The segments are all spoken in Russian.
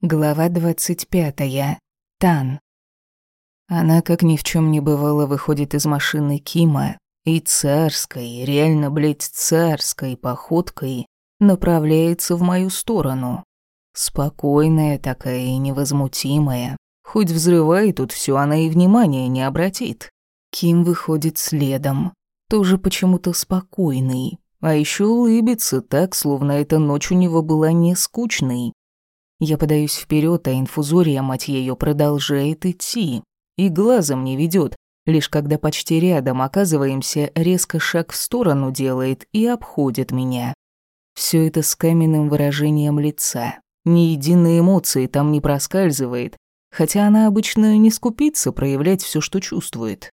Глава двадцать пятая. Тан. Она, как ни в чем не бывало, выходит из машины Кима и царской, реально, блядь, царской походкой направляется в мою сторону. Спокойная такая и невозмутимая. Хоть взрывай тут все, она и внимания не обратит. Ким выходит следом, тоже почему-то спокойный, а еще улыбится так, словно эта ночь у него была не скучной. Я подаюсь вперед, а инфузория, мать ее, продолжает идти. И глазом не ведет, лишь когда почти рядом оказываемся, резко шаг в сторону делает и обходит меня. Все это с каменным выражением лица. Ни единой эмоции там не проскальзывает, хотя она обычно не скупится проявлять все, что чувствует.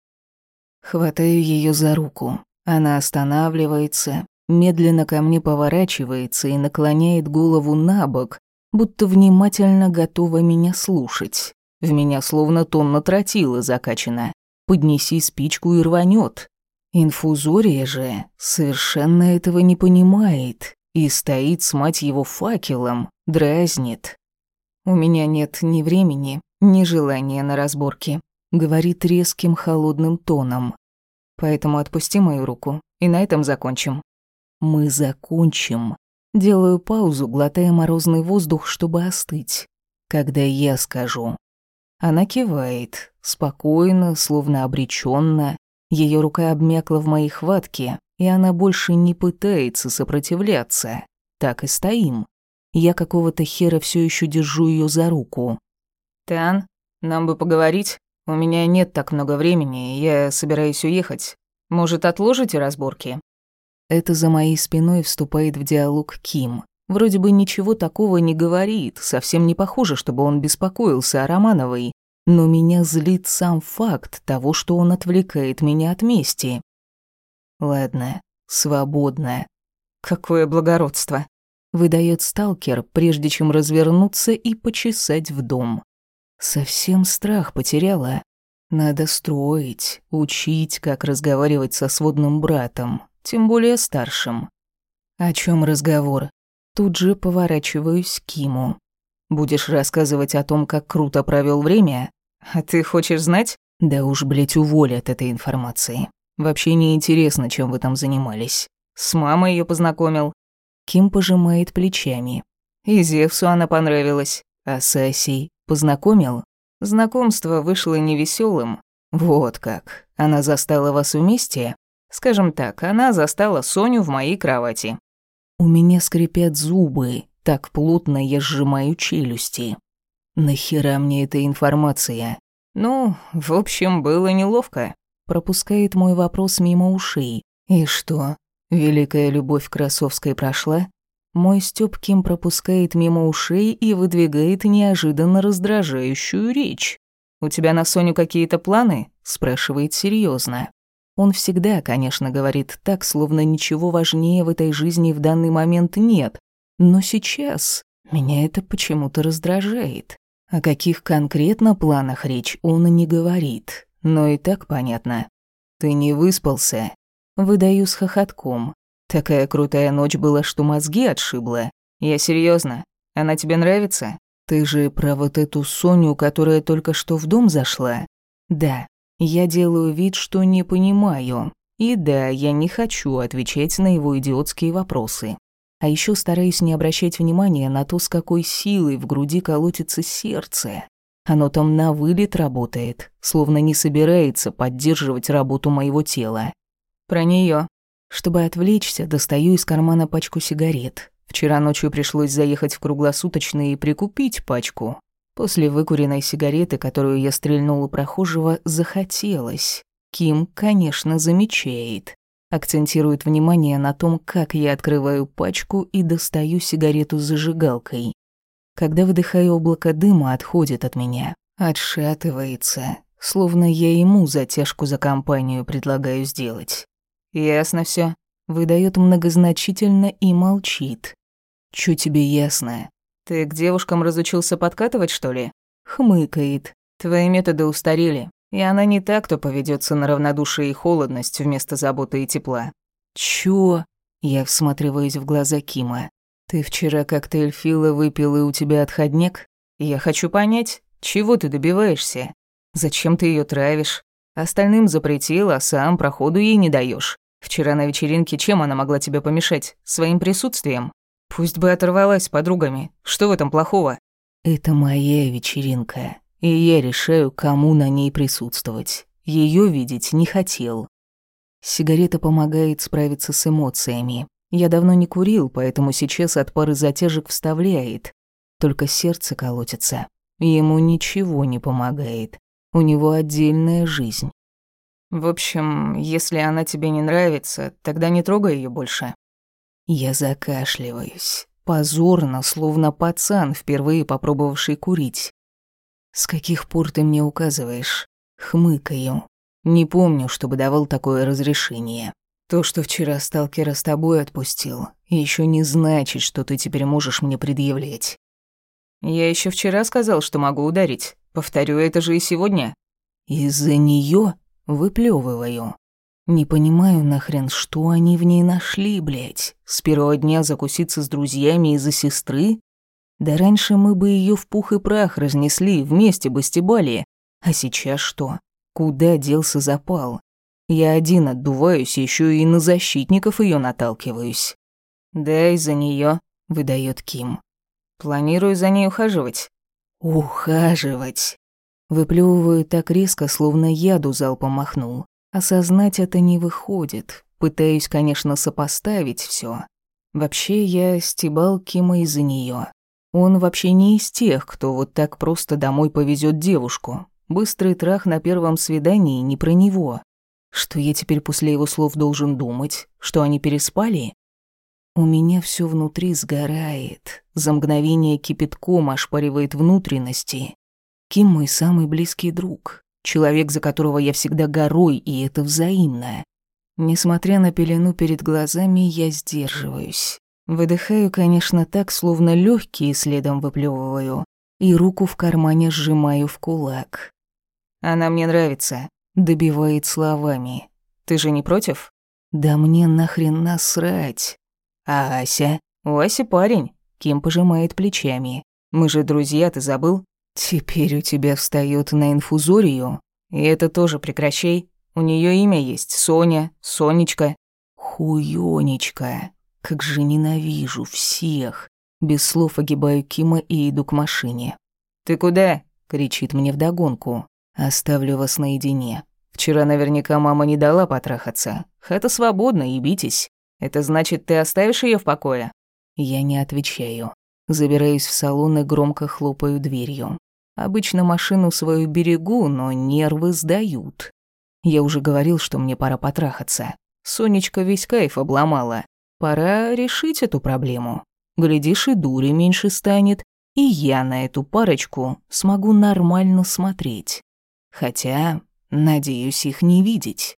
Хватаю ее за руку. Она останавливается, медленно ко мне поворачивается и наклоняет голову на бок, будто внимательно готова меня слушать. В меня словно тонна тротила закачана. Поднеси спичку и рванет. Инфузория же совершенно этого не понимает и стоит с мать его факелом, дразнит. «У меня нет ни времени, ни желания на разборки», — говорит резким холодным тоном. «Поэтому отпусти мою руку, и на этом закончим». «Мы закончим», Делаю паузу, глотая морозный воздух, чтобы остыть. Когда я скажу. Она кивает, спокойно, словно обречённо. Её рука обмякла в моей хватке, и она больше не пытается сопротивляться. Так и стоим. Я какого-то хера всё ещё держу её за руку. «Тан, нам бы поговорить. У меня нет так много времени, я собираюсь уехать. Может, отложите разборки?» Это за моей спиной вступает в диалог Ким. Вроде бы ничего такого не говорит, совсем не похоже, чтобы он беспокоился о Романовой, но меня злит сам факт того, что он отвлекает меня от мести. Ладно, свободно. Какое благородство. Выдает сталкер, прежде чем развернуться и почесать в дом. Совсем страх потеряла. Надо строить, учить, как разговаривать со сводным братом, тем более старшим. О чем разговор? Тут же поворачиваюсь к Киму. Будешь рассказывать о том, как круто провел время? А ты хочешь знать? Да уж, блять, уволь от этой информации. Вообще не интересно, чем вы там занимались. С мамой ее познакомил. Ким пожимает плечами. И Зевсу она понравилась. А с Асей познакомил? Знакомство вышло невеселым. Вот как. Она застала вас вместе? Скажем так, она застала Соню в моей кровати. У меня скрипят зубы, так плотно я сжимаю челюсти. Нахера мне эта информация? Ну, в общем, было неловко. Пропускает мой вопрос мимо ушей. И что, великая любовь Красовской прошла? Мой Стёпкин пропускает мимо ушей и выдвигает неожиданно раздражающую речь. «У тебя на Соню какие-то планы?» – спрашивает серьезно. Он всегда, конечно, говорит так, словно ничего важнее в этой жизни в данный момент нет. Но сейчас меня это почему-то раздражает. О каких конкретно планах речь он не говорит. Но и так понятно. Ты не выспался? Выдаю с хохотком. Такая крутая ночь была, что мозги отшибла. Я серьезно. Она тебе нравится? Ты же про вот эту Соню, которая только что в дом зашла? Да, я делаю вид, что не понимаю. И да, я не хочу отвечать на его идиотские вопросы. А еще стараюсь не обращать внимания на то, с какой силой в груди колотится сердце. Оно там на вылет работает, словно не собирается поддерживать работу моего тела. Про нее. Чтобы отвлечься, достаю из кармана пачку сигарет. Вчера ночью пришлось заехать в круглосуточный и прикупить пачку. После выкуренной сигареты, которую я стрельнул у прохожего, захотелось. Ким, конечно, замечает. Акцентирует внимание на том, как я открываю пачку и достаю сигарету с зажигалкой. Когда выдыхаю облако дыма, отходит от меня. Отшатывается, словно я ему затяжку за компанию предлагаю сделать. «Ясно все. Выдает многозначительно и молчит. «Чё тебе ясно?» «Ты к девушкам разучился подкатывать, что ли?» Хмыкает. «Твои методы устарели, и она не так, кто поведется на равнодушие и холодность вместо заботы и тепла». «Чё?» Я всматриваюсь в глаза Кима. «Ты вчера коктейль Фила выпил, и у тебя отходняк? Я хочу понять, чего ты добиваешься? Зачем ты ее травишь? Остальным запретил, а сам проходу ей не даешь. Вчера на вечеринке чем она могла тебе помешать? Своим присутствием? Пусть бы оторвалась с подругами. Что в этом плохого? Это моя вечеринка, и я решаю, кому на ней присутствовать. Ее видеть не хотел. Сигарета помогает справиться с эмоциями. Я давно не курил, поэтому сейчас от пары затяжек вставляет. Только сердце колотится. Ему ничего не помогает. У него отдельная жизнь. В общем, если она тебе не нравится, тогда не трогай ее больше. Я закашливаюсь. Позорно, словно пацан, впервые попробовавший курить. С каких пор ты мне указываешь? Хмыкаю. Не помню, чтобы давал такое разрешение. То, что вчера сталкера с тобой отпустил, еще не значит, что ты теперь можешь мне предъявлять. Я еще вчера сказал, что могу ударить. Повторю это же и сегодня. Из-за нее выплевываю. Не понимаю нахрен, что они в ней нашли, блядь. С первого дня закуситься с друзьями из-за сестры? Да раньше мы бы ее в пух и прах разнесли, вместе бы стебали. А сейчас что? Куда делся запал? Я один отдуваюсь, еще и на защитников ее наталкиваюсь. Да, из-за нее, выдает Ким. Планирую за ней ухаживать. Ухаживать. Выплевываю так резко, словно яду залпом махнул. Осознать это не выходит. Пытаюсь, конечно, сопоставить все. Вообще, я стебал Кима из-за нее. Он вообще не из тех, кто вот так просто домой повезет девушку. Быстрый трах на первом свидании не про него. Что я теперь после его слов должен думать? Что они переспали? У меня все внутри сгорает. За мгновение кипятком ошпаривает внутренности. Ким мой самый близкий друг. Человек, за которого я всегда горой, и это взаимно. Несмотря на пелену перед глазами, я сдерживаюсь. Выдыхаю, конечно, так, словно легкие следом выплевываю, и руку в кармане сжимаю в кулак. Она мне нравится, добивает словами. Ты же не против? Да мне нахрен насрать. А Ася? У Аси парень. Ким пожимает плечами. Мы же друзья, ты забыл? Теперь у тебя встаёт на инфузорию. И это тоже прекращай. У неё имя есть Соня, Сонечка. Хуёнечка. Как же ненавижу всех. Без слов огибаю Кима и иду к машине. «Ты куда?» — кричит мне вдогонку. «Оставлю вас наедине. Вчера наверняка мама не дала потрахаться. Хата свободна, ебитесь. Это значит, ты оставишь её в покое?» Я не отвечаю. Забираюсь в салон и громко хлопаю дверью. Обычно машину свою берегу, но нервы сдают. Я уже говорил, что мне пора потрахаться. Сонечка весь кайф обломала. Пора решить эту проблему. Глядишь, и дури меньше станет, и я на эту парочку смогу нормально смотреть. Хотя, надеюсь их не видеть.